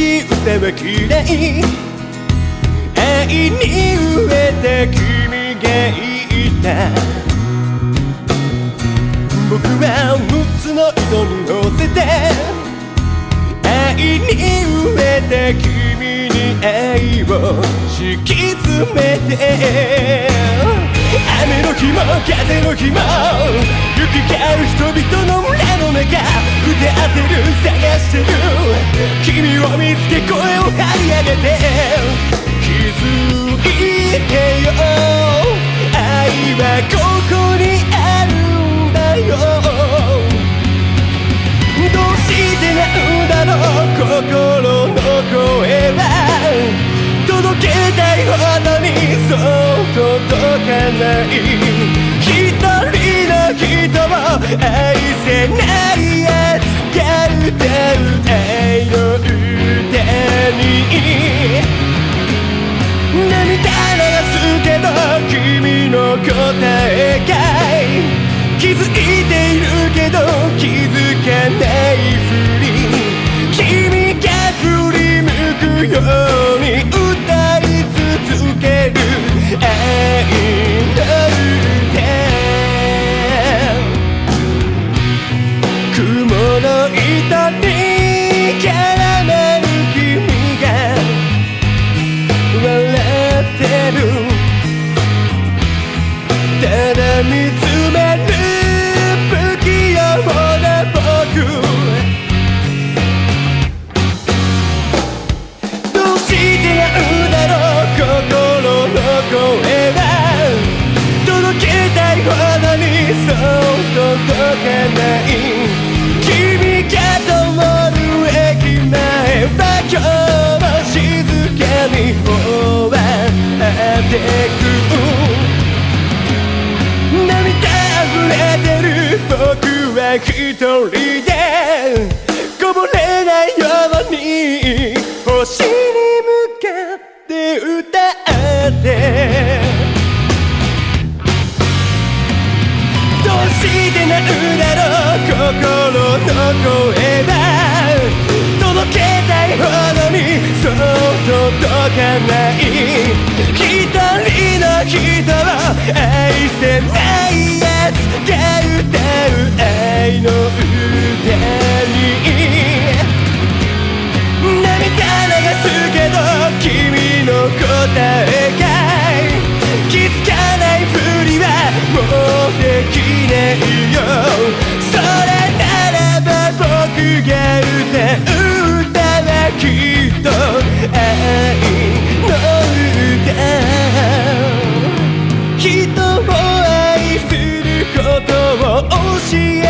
は綺麗愛に飢えた君が言った僕は6つの糸に乗せて。愛に飢えた君に愛を敷き詰めて雨の日も風の日も行き交う人々のの中腕当てる探してる君を見つけ声を張り上げて気づいてよ愛はここにあるんだよどうしてなんだろう心の声は届けたいほどにそう届かない一人の人をえかい気づいているけど気づかないふり君が振り向くように歌い続ける愛の歌雲の糸に見つめる不器用な僕どうしてなんだろう心の声は届けたいほどにそう届かない君が通る駅前は今日も静かに終わって一人でこぼれないように星に向かって歌って。どうしてなんだろう心の声は届けたいほどにそう届かない。一人の人を愛せないやつ。が歌う愛の腕に涙流すけど君の答えが気づかないふりはもうできないよそれならば僕が歌う歌はきっと愛の歌人を愛することを教え